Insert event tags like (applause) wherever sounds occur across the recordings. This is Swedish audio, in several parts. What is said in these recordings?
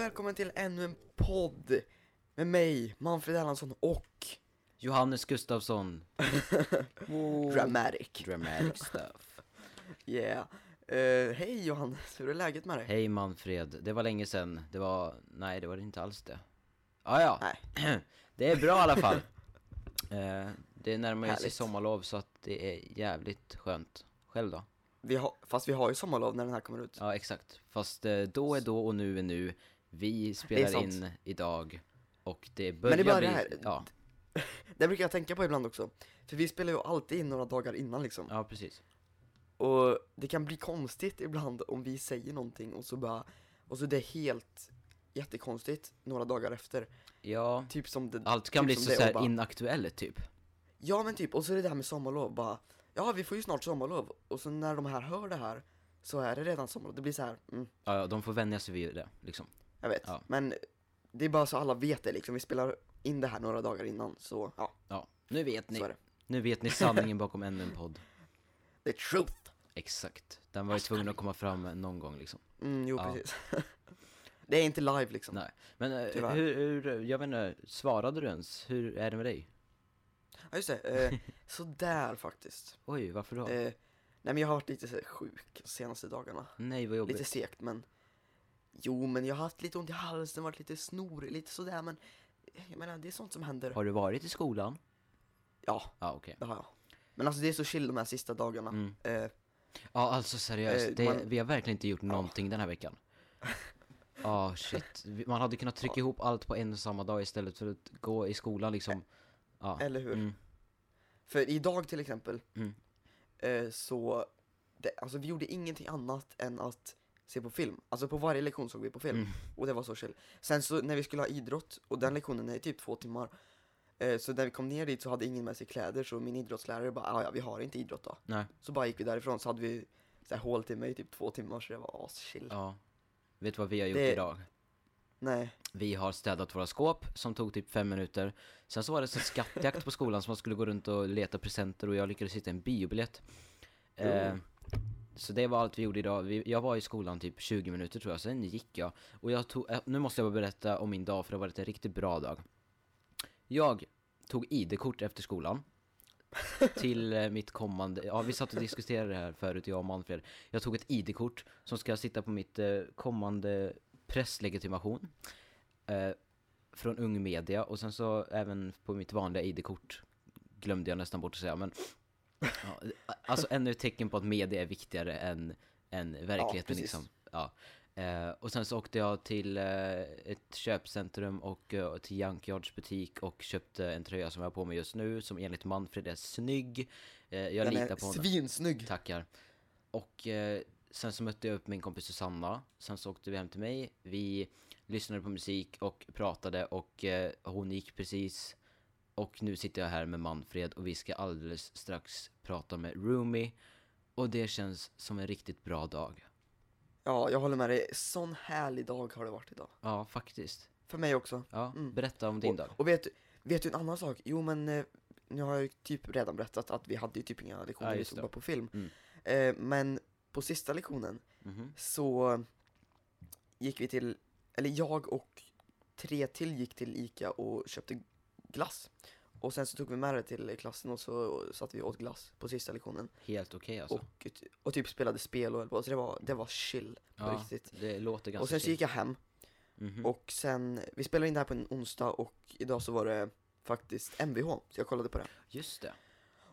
Välkommen till ännu en podd med mig, Manfred Erlandsson och Johannes Gustafsson. (laughs) Dramatic. Dramatic stuff. (laughs) Yeah. Eh, hej Johannes, hur är läget med dig? Hej Manfred, det var länge sedan. Det var, nej det var inte alls det. Ah, ja, Nej. (clears throat) det är bra i alla fall. (laughs) Eh, det närmar ju sig sommarlov så att det är jävligt skönt. Själv då? Vi har, fast vi har ju sommarlov när den här kommer ut. Ja exakt, fast eh, då är då och nu är nu. Vi spelar in idag och det börjar det är bara bli, det här- ja, (laughs) Det brukar jag tänka på ibland också. För vi spelar ju alltid in några dagar innan liksom. ja precis. Och det kan bli konstigt ibland om vi säger någonting och så bara, och så det är helt jättekonstigt några dagar efter. Ja, Typ som det, allt kan typ bli så, det så här inaktuellt typ. Ja men typ, och så är det det här med sommarlov bara Ja vi får ju snart sommarlov, och så när de här hör det här Så är det redan sommarlov, det blir så här, mm, Ja, ja, de får vänja sig vid det liksom. Jag vet Ja. Men det är bara så alla vet det liksom, vi spelar in det här några dagar innan så ja, Ja, nu vet ni. Nu vet ni sanningen bakom ännu en podd. (laughs) The truth! Exakt. Den var ju tvungen att komma fram någon gång liksom. Mm, jo Ja. precis (laughs) Det är inte live liksom Nej. Men eh, Tyvärr. hur, hur, jag vet inte, svarade du ens? Hur är det med dig? Ja just det, eh, (laughs) sådär faktiskt Oj, varför då? eh, Nej men jag har varit lite sjuk de senaste dagarna Nej, vad jobbigt. Lite segt men Jo men jag har haft lite ont i halsen, varit lite snorig, lite sådär men Jag menar det är sånt som händer Har du varit i skolan? Ja, Ja, okej. det har jag Men alltså det är så chill de här sista dagarna Mm. eh, Ja, alltså seriöst. Eh, det, man- Vi har verkligen inte gjort någonting den här veckan. (laughs) Ja, shit. Vi- Man hade kunnat trycka ihop allt på en och samma dag istället för att gå i skolan liksom. Ja. Eller hur? Mm. För idag till exempel Mm. eh, Så det, Alltså vi gjorde ingenting annat än att se på film. Alltså på varje lektion såg vi på film. Mm. Och det var så chill. Sen så när vi skulle ha idrott Och den lektionen är typ två timmar eh, Så när vi kom ner dit så hade ingen med sig kläder Så min idrottslärare bara "Ah, ja vi har inte idrott då. Nej. Så bara gick vi därifrån så hade vi så här, hål till mig i typ två timmar så det var aschill. Ja. Vet du vad vi har gjort Det- idag? Nej. Vi har städat våra skåp som tog typ fem minuter. Sen så var det så skattjakt på skolan som man skulle gå runt och leta presenter och jag lyckades hitta en biobiljett. Eh, så det var allt vi gjorde idag, vi, jag var i skolan typ 20 minuter tror jag, sen gick jag. Och jag tog, eh, nu måste jag bara berätta om min dag för det har varit en riktigt bra dag. Jag tog ID-kort efter skolan till eh, mitt kommande, ja vi satt och diskuterade det här förut jag och Manfred. Jag tog ett ID-kort som ska sitta på mitt eh, kommande presslegitimation eh, Från Ung Media. Och sen så även på mitt vanliga ID-kort Glömde jag nästan bort att säga men ja, Alltså ännu ett tecken på att media är viktigare än, än verkligheten precis. liksom ja. Eh, och sen så åkte jag till eh, ett köpcentrum och eh, till Junkyards butik och köpte en tröja som jag har på mig just nu som enligt Manfred är snygg eh, Jag Den litar på honom svinsnygg Tackar. Och eh, sen så mötte jag upp min kompis Susanna. Sen så åkte vi hem till mig. Vi lyssnade på musik och pratade och eh, hon gick precis. Och nu sitter jag här med Manfred och vi ska alldeles strax prata med Roomy. Och det känns som en riktigt bra dag. Ja jag håller med dig, sån härlig dag har det varit idag Ja, faktiskt. För mig också Ja, Mm. berätta om din och, dag. Och vet, du- vet du en annan sak? Jo men, eh, nu har jag ju typ redan berättat att vi hade ju typ inga lektioner, Ja, vi såg bara på film Mm. eh, Men på sista lektionen Mhm. så gick vi till, eller jag och tre till gick till Ica och köpte glass Och sen så tog vi med det till klassen och så satt vi och åt glass på sista lektionen Helt okej alltså. och, och typ spelade spel och höll på, så det var, det var chill på ja, riktigt det låter ganska Och sen så gick jag hem Mhm. och sen, vi spelade in det här på en onsdag och idag så var det faktiskt MVH, så jag kollade på det Just det.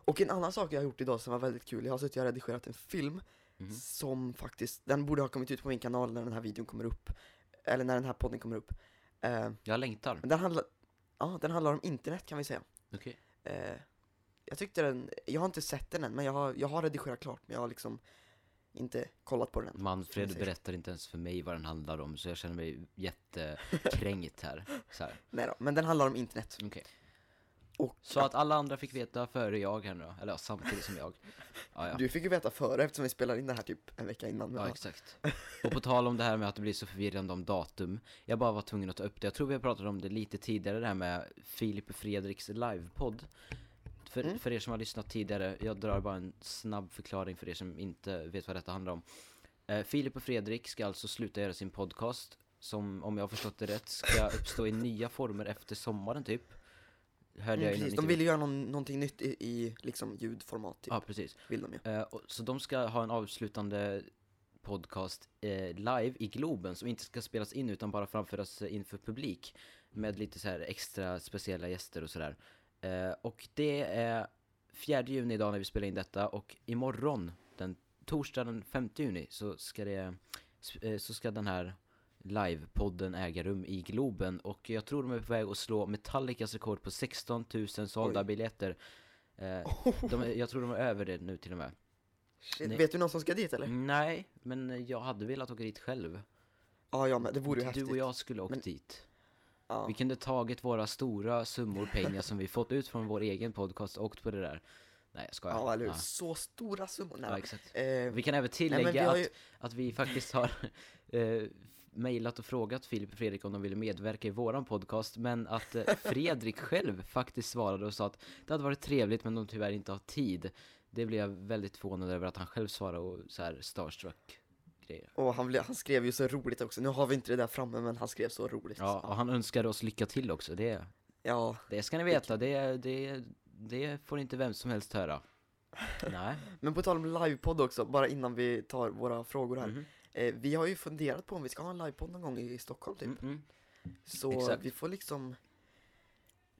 Och en annan sak jag har gjort idag som var väldigt kul, jag har suttit och redigerat en film Mhm. som faktiskt, den borde ha kommit ut på min kanal när den här videon kommer upp Eller när den här podden kommer upp eh, Jag längtar. Den handlar, ja den handlar om internet kan vi säga Okej. eh, Jag tyckte den, jag har inte sett den än men jag har, jag har redigerat klart men jag har liksom inte kollat på den än Manfred berättar inte ens för mig vad den handlar om så jag känner mig jättekränkt här. Så, här. (laughs) Nej då, men den handlar om internet Okej. Och så att alla andra fick veta före jag här nu då, eller ja, samtidigt som jag. Ja, ja. Du fick ju veta före eftersom vi spelar in det här typ en vecka innan Ja, exakt. Och på tal om det här med att det blir så förvirrande om datum. Jag bara var tvungen att ta upp det. Jag tror vi har pratat om det lite tidigare, det här med Filip och Fredriks livepodd. För, Mm. för er som har lyssnat tidigare, jag drar bara en snabb förklaring för er som inte vet vad detta handlar om. Eh, Filip och Fredrik ska alltså sluta göra sin podcast som om jag har förstått det rätt ska uppstå i nya former efter sommaren typ. Hörde Mm, jag precis, de intervju. vill ju göra någon, någonting nytt i, i liksom ljudformat typ, Ja, precis. vill de ju. Eh, och, så de ska ha en avslutande podcast eh, live i Globen som inte ska spelas in utan bara framföras eh, inför publik med lite så här extra speciella gäster och sådär. Eh, och det är 4 juni idag när vi spelar in detta och imorgon, den torsdag den 5 juni, så ska det eh, så ska den här livepodden äga rum i Globen och jag tror de är på väg att slå Metallicas rekord på 16 000 sålda Oj. biljetter. Eh, de, jag tror de är över det nu till och med. Shit, nej. vet du någon som ska dit eller? Nej, men jag hade velat åka dit själv. Ja, ja men det vore ju du häftigt. och jag skulle åkt Men- dit. Ja. Vi kunde tagit våra stora summor pengar som vi fått ut från vår egen podcast och åkt på det där. Nej, jag skojar. Ja, eller hur? Ja. Så stora summor. Nej. Ja, exakt. Eh, Vi kan även nej, tillägga men vi har att, ju, att vi faktiskt har (laughs) eh, mejlat och frågat Filip och Fredrik om de ville medverka i våran podcast, men att eh, Fredrik själv faktiskt svarade och sa att det hade varit trevligt men de tyvärr inte har tid. Det blev jag väldigt förvånad över att han själv svarade och så här starstruck grejer. och han, blev- han skrev ju så roligt också. Nu har vi inte det där framme, men han skrev så roligt. Ja, och han önskade oss lycka till också, det, ja det ska ni veta, det, det, det får inte vem som helst höra. Nej. (laughs) men på tal om livepodd också, bara innan vi tar våra frågor här. Mhm. Eh, vi har ju funderat på om vi ska ha en livepodd någon gång i Stockholm typ. Mm, mm. Så exakt. vi får liksom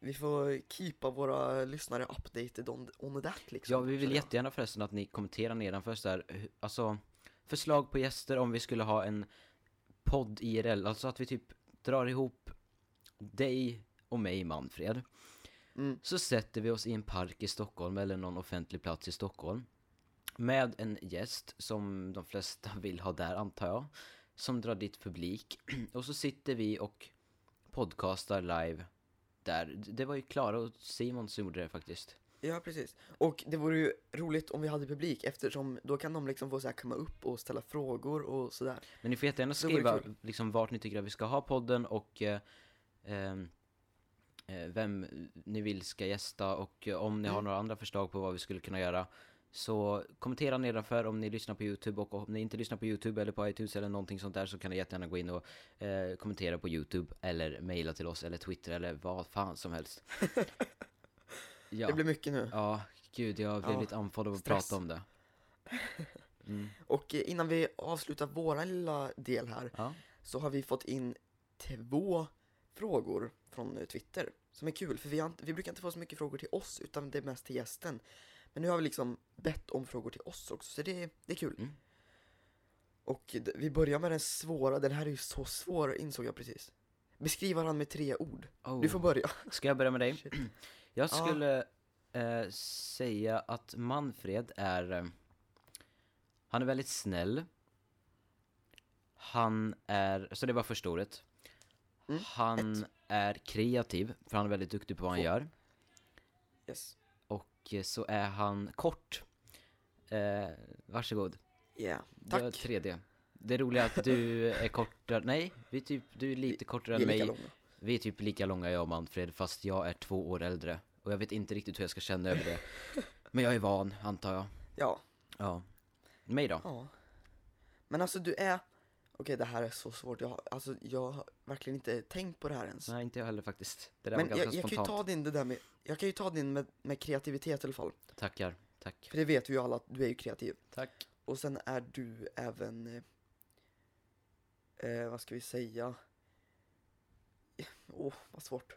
vi får keepa våra lyssnare updated on, on that liksom. Ja, vi vill jättegärna förresten att ni kommenterar nedanför så alltså förslag på gäster om vi skulle ha en podd IRL, alltså att vi typ drar ihop dig och mig Manfred. Mm. Så sätter vi oss i en park i Stockholm eller någon offentlig plats i Stockholm med en gäst som de flesta (laughs) vill ha där antar jag, som drar dit publik (clears throat) och så sitter vi och podcastar live där. Det var ju Klara och Simon som gjorde det faktiskt. Ja, precis. Och det vore ju roligt om vi hade publik eftersom då kan de liksom få så här komma upp och ställa frågor och sådär. Men ni får jättegärna skriva liksom vart ni tycker att vi ska ha podden och eh, ehm, eh, vem ni vill ska gästa och eh, om ni har Mm. några andra förslag på vad vi skulle kunna göra så kommentera nedanför om ni lyssnar på Youtube och om ni inte lyssnar på Youtube eller på iTunes eller någonting sånt där så kan ni jättegärna gå in och eh, kommentera på Youtube eller mejla till oss eller Twitter eller vad fan som helst. (laughs) Ja, Det blir mycket nu. ja gud jag blev Ja, lite andfådd av att stress. prata om det. Mm. (laughs) Och eh, innan vi avslutar våran lilla del här Ja. så har vi fått in två frågor från eh, Twitter som är kul för vi, har, vi brukar inte få så mycket frågor till oss utan det är mest till gästen. Men nu har vi liksom bett om frågor till oss också så det, det är kul. Mm. Och vi börjar med den svåra, den här är ju så svår insåg jag precis. Beskriv varandra med tre ord. Oh. Du får börja. Ska jag börja med dig? Shit. (clears throat) Jag Ja. skulle eh, säga att Manfred är... Eh, han är väldigt snäll. Han är... Så det var första ordet. Mm, Han är kreativ, för han är väldigt duktig på vad han Två. gör. Yes. Och eh, så är han kort. Eh, varsågod. Yeah. Det var Tack. tredje. Det roliga är att du (laughs) är kortare, nej, vi typ, du är lite kortare än mig. långa. Vi är typ lika långa jag och Manfred, fast jag är två år äldre. Och jag vet inte riktigt hur jag ska känna över det. (laughs) Men jag är van, antar jag. Ja. Ja. Mig då? Ja. Men alltså du är, okej det här är så svårt, jag, har- alltså, jag har verkligen inte tänkt på det här ens. Nej, inte jag heller faktiskt. Det där Men var ganska jag, jag kan ju spontant. ta din det där med, jag kan ju ta din med, med kreativitet i alla fall. Tackar, tack. För det vet vi ju alla att du är ju kreativ. Tack. Och sen är du även, eh, eh, vad ska vi säga? (laughs) Åh, vad svårt.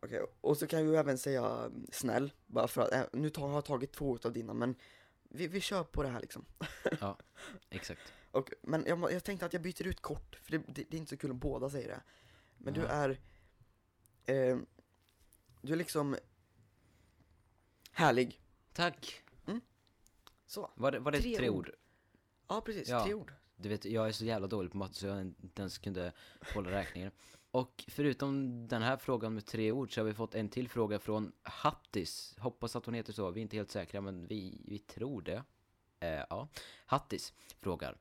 Okej, och så kan jag ju även säga mm, snäll, bara för att, eh, nu tar, har jag tagit två utav dina men vi, vi kör på det här liksom. (laughs) Exakt. Och, men jag, jag tänkte att jag byter ut kort, för det, det, det är inte så kul om båda säger det. Men du Ja. är, eh, du är liksom härlig. Tack. Så, Var det, var det Tre tre, ord. ord? ja precis, Ja. tre ord. Du vet, jag är så jävla dålig på matte så jag inte ens kunde hålla räkningen. Och förutom den här frågan med tre ord så har vi fått en till fråga från Hattis. Hoppas att hon heter så, vi är inte helt säkra men vi, vi tror det. Eh, ja. Hattis frågar.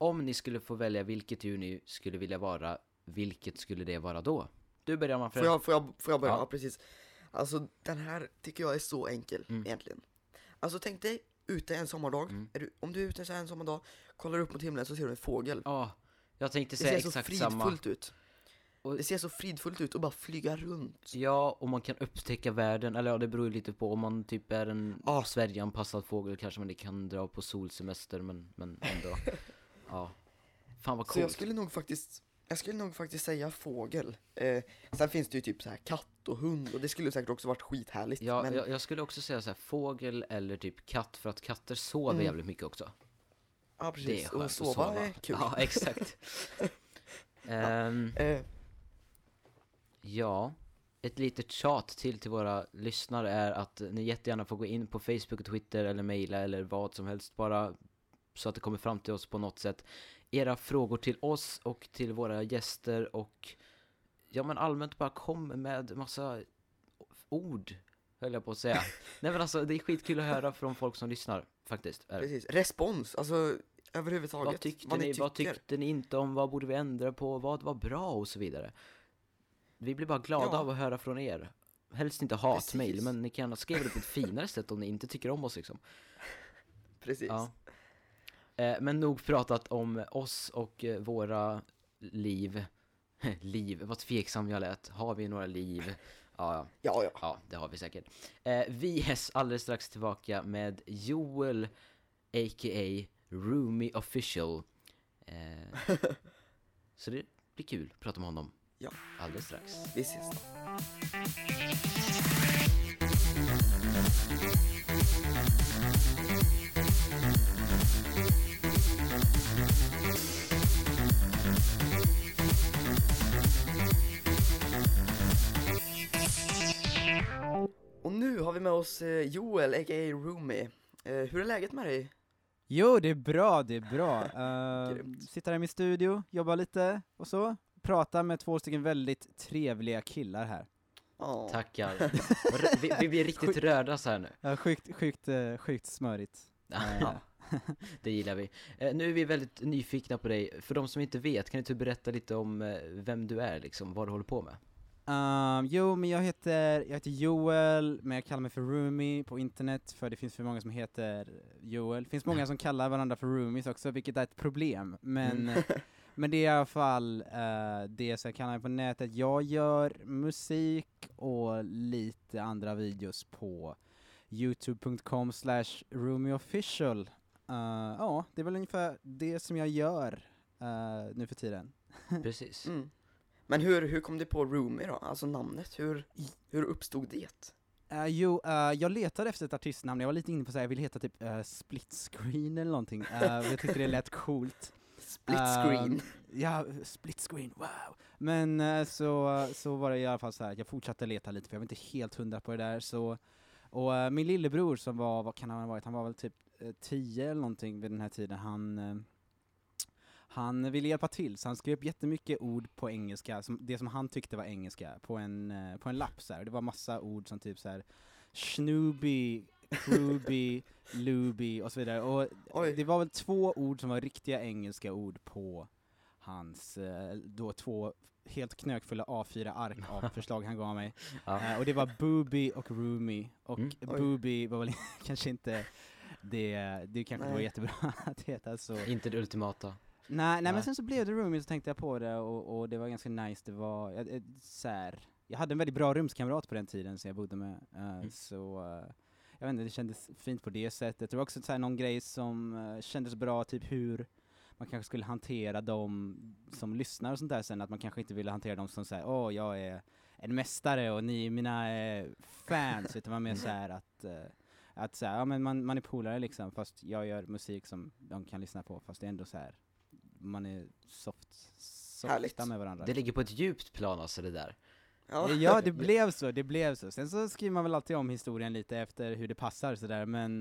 Om ni skulle få välja vilket djur ni skulle vilja vara, vilket skulle det vara då? Du börjar Manfred. Får jag, får jag, får jag börja? Ja. Ja. precis. Alltså den här tycker jag är så enkel Mm. egentligen. Alltså tänk dig ute en sommardag, Mm. du, om du är ute så här en sommardag, kollar upp mot himlen så ser du en fågel. Ja, Jag tänkte Det säga ser så exakt samma. fridfullt ut. Och- Det ser så fridfullt ut att bara flyga runt. Ja, och man kan upptäcka världen, eller ja, det beror ju lite på om man typ är en Ja. Sverigeanpassad fågel kanske man kan dra på solsemester, men, men ändå. (laughs) ja. Fan vad Så jag coolt. skulle nog faktiskt, jag skulle nog faktiskt säga fågel. Eh, sen finns det ju typ så här katt och hund och det skulle säkert också varit skithärligt. Ja, men jag, jag skulle också säga så här, fågel eller typ katt, för att katter sover Mm. jävligt mycket också. ja, Det är precis. skönt Och att sova, sova. är kul. Ja, exakt. (laughs) Ehm, Eh, Ja, ett litet tjat till till våra lyssnare är att ni jättegärna får gå in på Facebook och Twitter eller mejla eller vad som helst bara så att det kommer fram till oss på något sätt. Era frågor till oss och till våra gäster och ja men allmänt bara kom med massa ord höll jag på att säga. (laughs) Nej men alltså det är skitkul att höra från folk som lyssnar faktiskt. Precis. Respons, alltså överhuvudtaget. Vad tyckte ni, vad tyckte ni inte om, vad borde vi ändra på, vad var bra och så vidare. Vi blir bara glada Ja. av att höra från er. Helst inte hatmejl, men ni kan gärna skriva det på ett finare sätt om ni inte tycker om oss liksom. (laughs) Precis. Ja. Eh, men nog pratat om oss och eh, våra liv. (laughs) liv, vad tveksam jag lät. Har vi några liv? Ja, ja. Ja, ja. Det har vi säkert. Eh, vi är alldeles strax tillbaka med Joel, a.k.a. Roomy Official. (laughs) Så det blir kul att prata med honom Ja. alldeles strax. Vi ses då. Och nu har vi med oss eh, Joel, a.k.a. Roomy. Eh, hur är läget med dig? Jo, det är bra, det är bra. (laughs) Uh, sitter här i min studio, jobbar lite och så. Pratar med två stycken väldigt trevliga killar här. Ja. Tackar. (laughs) Vi, vi blir riktigt röda så här nu. Uh, sjukt, sjukt, sjukt smörigt. (laughs) Ja, (laughs) det gillar vi. Eh, nu är vi väldigt nyfikna på dig. För de som inte vet, kan du inte berätta lite om eh, vem du är liksom, vad du håller på med? Um, jo, men jag heter, jag heter Joel, men jag kallar mig för Roomy på internet, för det finns för många som heter Joel. Det finns många (laughs) som kallar varandra för Roomies också, vilket är ett problem. Men, Mm. (laughs) men det är i alla fall uh, det som jag kallar mig på nätet. Jag gör musik och lite andra videos på youtube.com slash roomyofficial. Uh, ja, det är väl ungefär det som jag gör uh, nu för tiden. (laughs) Precis. Mm. Men hur, hur kom du på Roomy då? Alltså namnet, hur, hur uppstod det? Uh, jo, uh, jag letade efter ett artistnamn, jag var lite inne på att jag ville heta typ uh, split screen eller någonting, uh, (laughs) jag tyckte det lät coolt. Split screen. Ja, split screen, wow! Men uh, så, så var det i alla fall så här, jag fortsatte leta lite för jag var inte helt hundra på det där, så och uh, min lillebror som var, vad kan han ha varit, han var väl typ 10 eller någonting vid den här tiden, han eh, han ville hjälpa till, så han skrev upp jättemycket ord på engelska, som, det som han tyckte var engelska, på en, eh, på en lapp så här. Det var massa ord som typ så här Snooby, Ruby, Luby (laughs) och så vidare. Och Oj. det var väl två ord som var riktiga engelska ord på hans, eh, då två helt knökfulla A4-ark av (laughs) förslag han gav mig. Ja. Eh, och det var Booby och Roomy, och Mm. Booby var väl (laughs) kanske inte det, det kanske inte var jättebra (laughs) att heta så. Inte det ultimata. Nej, nej men Nej. sen så blev det Roomy, så tänkte jag på det och, och det var ganska nice, det var, jag, jag, så här, jag hade en väldigt bra rumskamrat på den tiden som jag bodde med, eh, så eh, jag vet inte, det kändes fint på det sättet. Det var också så här, någon grej som eh, kändes bra, typ hur man kanske skulle hantera dem som lyssnar och sånt där sen, att man kanske inte ville hantera dem som såhär, åh jag är en mästare och ni är mina eh, fans, utan man mer så här att eh, att så här, ja men man, man är polare liksom, fast jag gör musik som de kan lyssna på, fast det är ändå så här man är soft, Härligt. softa med varandra. Det ligger på ett djupt plan alltså det där. Ja. Ja, det blev så, det blev så. Sen så skriver man väl alltid om historien lite efter hur det passar sådär, men,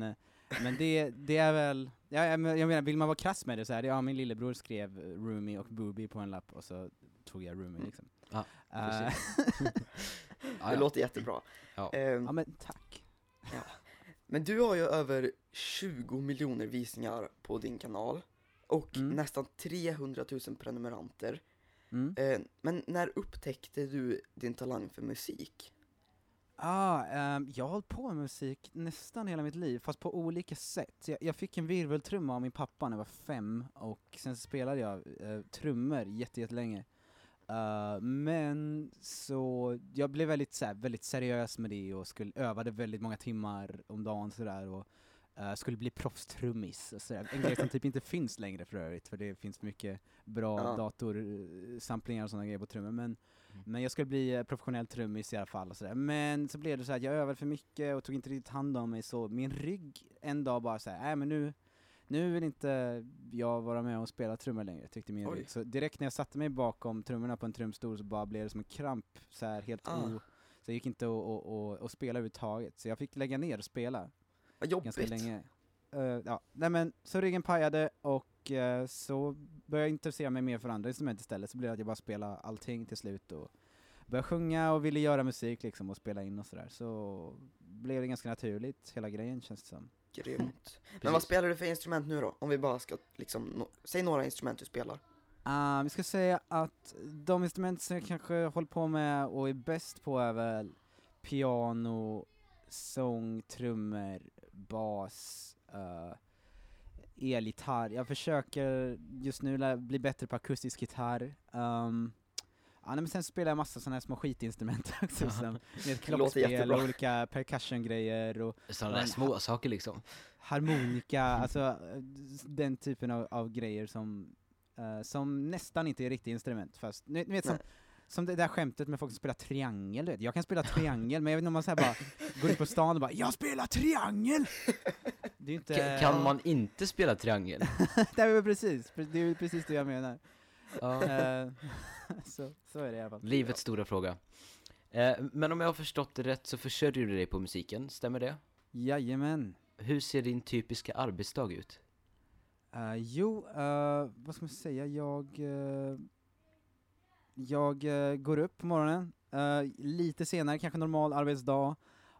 men det, det är väl, ja, jag men- jag menar, vill man vara krass med det så här, ja min lillebror skrev Roomy och Booby på en lapp och så tog jag Roomy liksom. Ja, Eh, (laughs) precis. Ja, Det låter jättebra. Ja. Ehm, ja men tack. Men du har ju över 20 miljoner visningar på din kanal och Mm. nästan 300 000 prenumeranter. Mm. Eh, men när upptäckte du din talang för musik? Ah, ehm, jag har hållit på med musik nästan hela mitt liv, fast på olika sätt. Jag, jag fick en virveltrumma av min pappa när jag var fem, och sen spelade jag uh, trummor jätte- jättelänge. Uh, men så, jag blev väldigt, så här, väldigt seriös med det och skulle, övade väldigt många timmar om dagen sådär och uh, skulle bli proffstrummis och sådär. En grej som typ inte finns längre för övrigt, för det finns mycket bra Ja. datorsamplingar och sådana grejer på trummor. Men, Mm. men jag skulle bli eh, professionell trummis i alla fall och sådär. Men så blev det så att jag övade för mycket och tog inte riktigt hand om mig så min rygg en dag bara såhär, nej men nu, nu vill inte jag vara med och spela trummor längre, tyckte min rygg. Så direkt när jag satte mig bakom trummorna på en trumstol så bara blev det som en kramp, så här helt Ah. o... Så det gick inte att, spela överhuvudtaget. Så jag fick lägga ner och spela Vad jobbigt. ganska länge. Eh, ja, nej men så ryggen pajade och eh, så började jag intressera mig mer för andra instrument istället. Så blev det att jag bara spelade allting till slut och började sjunga och ville göra musik liksom och spela in och sådär. Så blev det ganska naturligt, hela grejen känns det som. Grymt. Men vad spelar du för instrument nu då? Om vi bara ska liksom, no säg några instrument du spelar. Uh, vi ska säga att de instrument som jag kanske håller på med och är bäst på är väl piano, sång, trummor, bas, uh, elgitarr. Jag försöker just nu bli bättre på akustisk gitarr. Um, ja, nej, men sen spelar jag massa sådana här små skitinstrument (laughs) också, som med klockspel och olika percussion-grejer och Sådana där Men- små saker liksom. harmonika, (laughs) alltså den typen av, av grejer som, eh, som nästan inte är riktiga instrument. Fast, ni, ni vet som, Nej. som det där skämtet med folk som spelar triangel, du vet. jag kan spela (laughs) triangel, men jag vet inte om man så här bara går ut på stan och bara 'Jag spelar triangel!' Det är inte... Ka- Kan man inte spela triangel? det är väl precis, det är precis det jag menar. Ja. (laughs) Så, så är det i alla fall. Livets stora fråga. Eh, men om jag har förstått det rätt så försörjer du dig på musiken, stämmer det? Jajamän. Hur ser din typiska arbetsdag ut? Uh, jo, eh, vad ska man säga, jag, eh, jag går upp på morgonen, lite senare, kanske normal arbetsdag,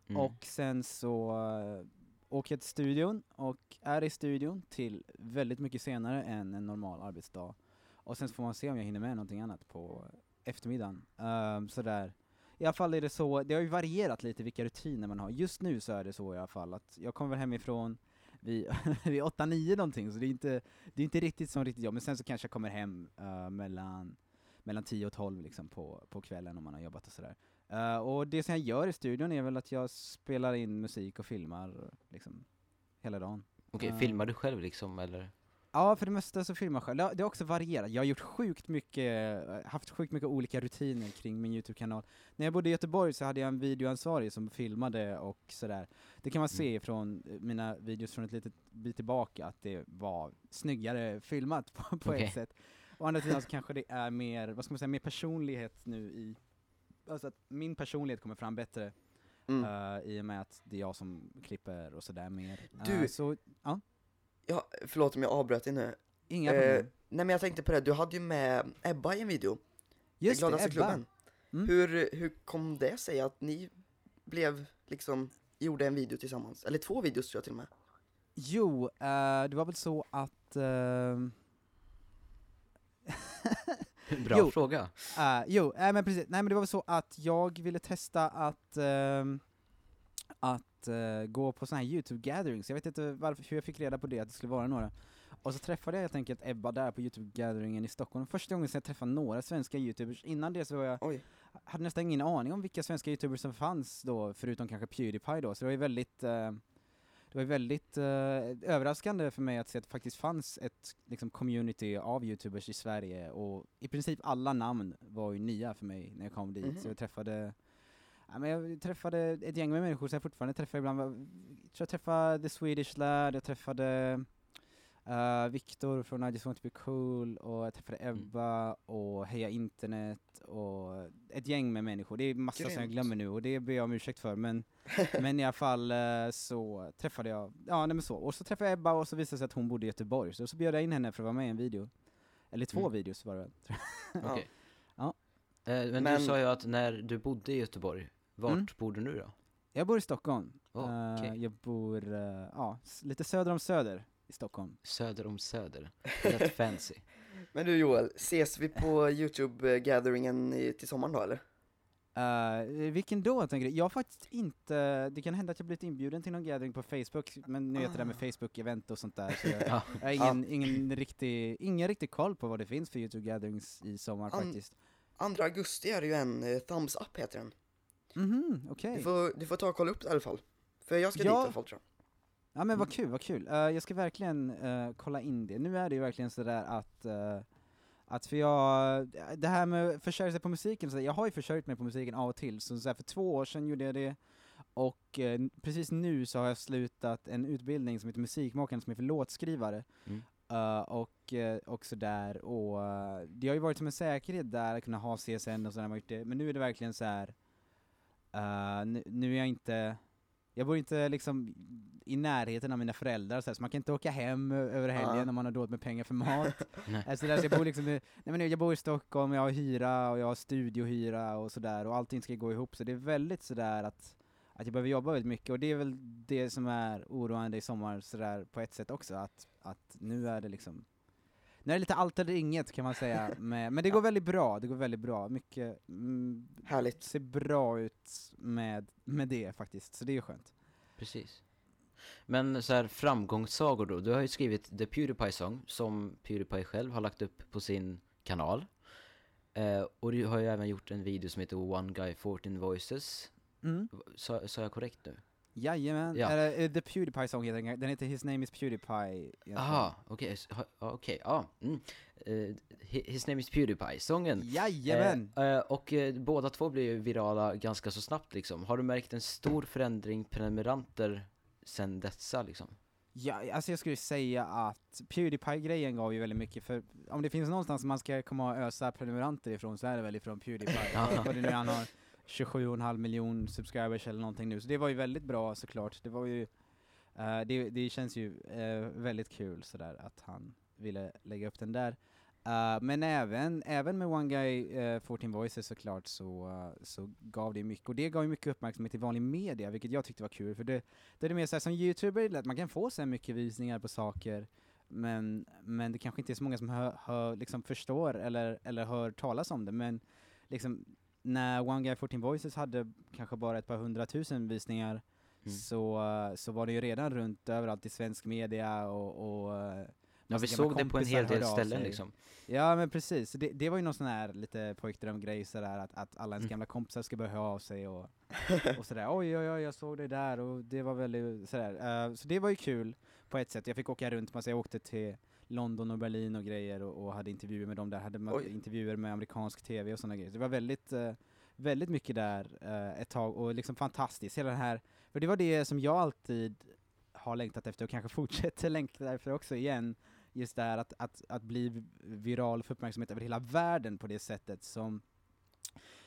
Mm. och sen så åker jag till studion och är i studion till väldigt mycket senare än en normal arbetsdag. Och sen får man se om jag hinner med någonting annat på eftermiddagen. Um, sådär. I alla fall är det så, det har ju varierat lite vilka rutiner man har. Just nu så är det så i alla fall att jag kommer hemifrån vid, (laughs) vid 8-9 någonting, så det är inte, det är inte riktigt som riktigt jobb, men sen så kanske jag kommer hem eh, mellan, mellan 10 och 12 liksom på, på kvällen om man har jobbat och sådär. Eh, och det som jag gör i studion är väl att jag spelar in musik och filmar liksom hela dagen. Okej, Ah. filmar du själv liksom eller? Ja, för det mesta så filmar jag själv. Det har- också varierat. Jag har gjort sjukt mycket, eh, haft sjukt mycket olika rutiner kring min YouTube-kanal. När jag bodde i Göteborg så hade jag en videoansvarig som filmade och sådär. Det kan man se från eh, mina videos från ett litet bit tillbaka, att det var snyggare filmat (laughs) på, på Okej. ett sätt. Å andra sidan så kanske det är mer, vad ska man säga, mer personlighet nu i, alltså att min personlighet kommer fram bättre Mm. eh, i och med att det är jag som klipper och sådär mer. Du- Eh, så, Ja, förlåt om jag avbröt dig nu. inga Eh, problem. nej men jag tänkte på det, du hade ju med Ebba i en video. Just Den det, gladaste Ebba. klubben. Mm. Hur, hur kom det sig att ni blev liksom, gjorde en video tillsammans? Eller två videos tror jag till och med. Jo, eh, det var väl så att... ehm, (laughs) Bra Jo. fråga. eh, jo, nej men precis. Nej men det var väl så att jag ville testa att, ehm, att eh, gå på såna här YouTube-gatherings. Jag vet inte varför, hur jag fick reda på det, att det skulle vara några. Och så träffade jag helt enkelt Ebba där på YouTube-gatheringen i Stockholm. Första gången som jag träffade några svenska YouTubers. Innan det så var jag Oj. hade nästan ingen aning om vilka svenska youtubers som fanns då, förutom kanske Pewdiepie då, så det var ju väldigt eh, det var väldigt eh, överraskande för mig att se att det faktiskt fanns ett liksom, community av youtubers i Sverige och i princip alla namn var ju nya för mig när jag kom dit, Mhm. så jag träffade Ja, men jag träffade ett gäng med människor som jag fortfarande träffar ibland. Jag tror jag träffade The Swedish Lad, jag träffade uh, Viktor från I just want to be cool, och jag träffade Mm. Ebba och Heja internet och ett gäng med människor. Det är massa som jag Grymt. glömmer nu och det ber jag om ursäkt för men, (laughs) men i alla fall eh, så träffade jag, ja nej men så, och så träffade jag Ebba och så visade det sig att hon bodde i Göteborg, så, så bjöd jag in henne för att vara med i en video. Eller två Mm. videos var det väl. Okej. (laughs) Ja. Eh, men, Men- du sa ju att när du bodde i Göteborg, vart Mm. bor du nu då? Jag bor i Stockholm. Oh, Eh, okej. jag bor, eh, ja, lite söder om Söder i Stockholm. Söder om Söder. Rätt fancy. (laughs) Men du Joel, ses vi på Youtube-gatheringen i- till sommaren då eller? Eh, vilken då tänker du? Jag har faktiskt inte, det kan hända att jag blivit inbjuden till någon gathering på Facebook, men nu vet det där med Ah. Facebook-event och sånt där, så jag, (laughs) Ja. jag har ingen, ingen, riktig, ingen riktig koll på vad det finns för YouTube-gatherings i sommar An- faktiskt. 2 augusti är det ju en, Thumbs Up heter den. Mhm, okej. Du, får, du får ta och kolla upp det i alla fall. För jag ska Ja. dit i alla fall tror jag. Ja men vad kul, vad kul. Eh, jag ska verkligen eh, kolla in det. Nu är det ju verkligen sådär att, eh, att för jag, det här med att försörja sig på musiken, så jag har ju försörjt mig på musiken av och till, så, så här, för två år sedan gjorde jag det, och precis nu så har jag slutat en utbildning som heter musikmakaren, som är för låtskrivare. Mm. Och, uh, och sådär, och det har ju varit som en säkerhet där att kunna ha CSN och sådär, men nu är det verkligen så här. Eh, nu, nu är jag inte, jag bor inte liksom i närheten av mina föräldrar så, här, så man kan inte åka hem över helgen Ja. om man har dåligt med pengar för (laughs) mat. Alltså, där, så jag bor liksom i, nej men jag bor i Stockholm, jag har hyra och jag har studiohyra och sådär och allting ska gå ihop så det är väldigt sådär att att jag behöver jobba väldigt mycket och det är väl det som är oroande i sommar sådär på ett sätt också, att, att nu är det liksom nu är det lite allt eller inget kan man säga, (laughs) med, men det går väldigt bra, det går väldigt bra, mycket, mm, Härligt. ser bra ut med, med det faktiskt, så det är skönt. Precis. Men så här framgångssagor då, du har ju skrivit The Pewdiepie Song som Pewdiepie själv har lagt upp på sin kanal. Eh, och du har ju även gjort en video som heter One Guy 14 Voices. Sa, sa jag korrekt nu? Jajamän, Ja. Eller, eh, The Pewdiepie Song heter den, den heter His Name is Pewdiepie egentligen. Aha, okej, okej, ja. Mm. Eh, hi- His Name is Pewdiepie-sången. Jajamän! Eh, eh, och eh, båda två blir ju virala ganska så snabbt liksom. Har du märkt en stor förändring prenumeranter sen dessa liksom? Ja, alltså jag skulle säga att Pewdiepie-grejen gav ju väldigt mycket, för om det finns någonstans man ska komma och ösa prenumeranter ifrån så är det väl ifrån Pewdiepie. (laughs) Vad det nu är, han har 27,5 miljon subscribers eller någonting nu, så det var ju väldigt bra såklart. Det var ju, uh, det, det känns ju uh, väldigt kul sådär att han ville lägga upp den där. Uh, men även, även med One Guy uh, 14 Voices såklart så, uh, så gav det mycket, och det gav ju mycket uppmärksamhet till vanlig media, vilket jag tyckte var kul, för det, det är det mer såhär som youtuber, är det lätt, man kan få så mycket visningar på saker, men, men det kanske inte är så många som hör, hör, liksom förstår eller, eller hör talas om det, men liksom när One Guy 14 Voices hade kanske bara ett par hundratusen visningar Mm. så, så var det ju redan runt överallt i svensk media och, och eh, Ja, vi såg det på en hel del ställen liksom. Ja men precis, det, det var ju någon sån här lite pojkdrömgrej sådär att, att alla ens Mm. gamla kompisar ska börja höra av sig och, (laughs) och sådär oj oj oj jag såg det där och det var väldigt sådär, Eh, så det var ju kul på ett sätt, jag fick åka runt, massa, jag åkte till London och Berlin och grejer och, och hade intervjuer med dem där, hade Oj. intervjuer med amerikansk tv och sådana grejer. Det var väldigt, eh, väldigt mycket där eh, ett tag och liksom fantastiskt, hela den här, för det var det som jag alltid har längtat efter och kanske (laughs) fortsätter längta efter också igen, just det här att, att, att bli viral för uppmärksamhet över hela världen på det sättet som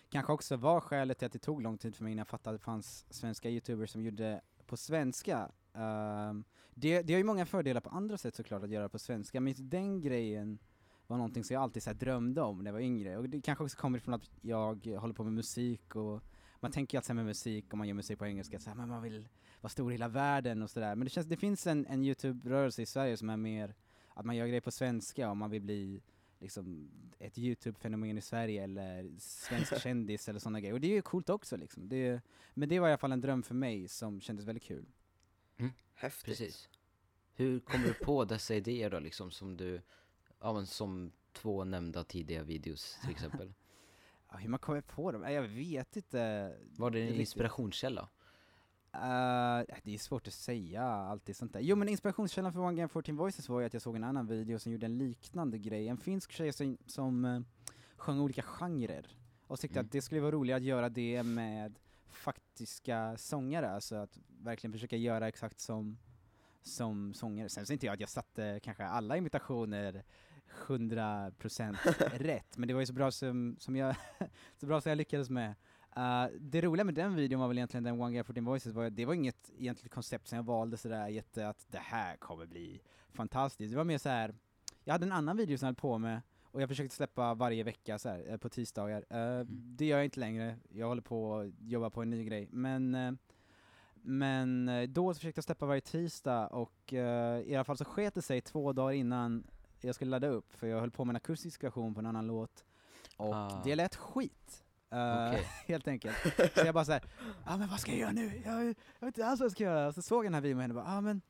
kanske också var skälet till att det tog lång tid för mig innan jag fattade att det fanns svenska youtubers som gjorde på svenska. Ehm, det, det har ju många fördelar på andra sätt såklart att göra på svenska, men just den grejen var någonting som jag alltid så drömde om när jag var yngre. Och det kanske också kommer ifrån att jag håller på med musik och man tänker ju alltid med musik, om man gör musik på engelska, så här, men man vill vara stor i hela världen och sådär. Men det känns, det finns en, en youtube-rörelse i Sverige som är mer att man gör grejer på svenska om man vill bli liksom ett youtube-fenomen i Sverige eller svensk (laughs) kändis eller sådana grejer. Och det är ju coolt också liksom. Det, men det var i alla fall en dröm för mig som kändes väldigt kul. Häftigt. Precis. Hur kommer du på dessa idéer då liksom som du, ja men som två nämnda tidiga videos till (laughs) exempel? Ja, hur man kommer på dem? Ja, Jag vet inte. Var det en riktigt. inspirationskälla? Eh, det är svårt att säga, alltid sånt där. Jo men inspirationskällan för One Game 14 Voices var ju att jag såg en annan video som gjorde en liknande grej. En finsk tjej som, som uh, sjöng olika genrer. Och tyckte Mm. att det skulle vara roligt att göra det med faktiska sångare, alltså att verkligen försöka göra exakt som, som sångare. Sen säger inte jag att jag satte kanske alla imitationer 100% (laughs) rätt, men det var ju så bra som, som jag, (laughs) så bra som jag lyckades med. Uh, det roliga med den videon var väl egentligen den One Guy 14 Voices, var, det var inget egentligt koncept som jag valde sådär jätte att det här kommer bli fantastiskt. Det var mer så här. jag hade en annan video som jag höll på med, och jag försökte släppa varje vecka så här, eh, på tisdagar. Uh, Det gör jag inte längre, jag håller på att jobba på en ny grej. Men, eh, men då försökte jag släppa varje tisdag, och eh, i alla fall så sket det sig två dagar innan jag skulle ladda upp, för jag höll på med en akustisk version på en annan låt, och Ah. det lät skit. eh, Okej. (laughs) helt enkelt. Så jag bara såhär, ja men vad ska jag göra nu? Jag, jag vet inte alls vad jag ska göra. Och så såg jag den här videon och bara, ja men,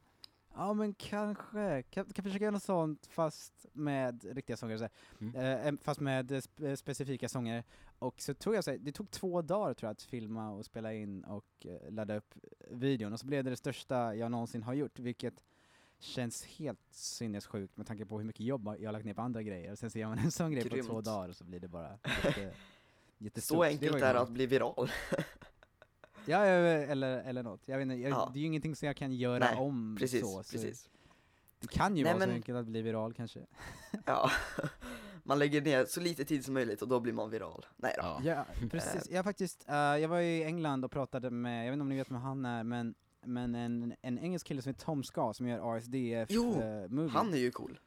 ja men kanske, kan, kan försöka göra något sånt fast med riktiga sångare, så. Mm. Eh, fast med eh, spe, specifika sångare. Och så tog jag, så här, det tog två dagar tror jag att filma och spela in och eh, ladda upp videon, och så blev det det största jag någonsin har gjort, vilket känns helt sinnessjukt med tanke på hur mycket jobb jag har lagt ner på andra grejer. Sen så gör man en sån grej på två Grymt. dagar och så blir det bara (laughs) jätte, jättestort. Så enkelt är det bra. att bli viral. Ja, eller, eller något. Jag vet inte, jag, Ja. det är ju ingenting som jag kan göra Nej, om Precis, så. så precis. Det kan ju Nej, vara så men- enkelt att bli viral kanske. (laughs) Ja. Man lägger ner så lite tid som möjligt och då blir man viral. Nej då. Ja. Ja, (laughs) precis. Jag faktiskt, eh, jag var i England och pratade med, jag vet inte om ni vet vem han är, men, men en, en engelsk kille som heter Tom Ska som gör RSDF Jo, movie. Han är ju cool.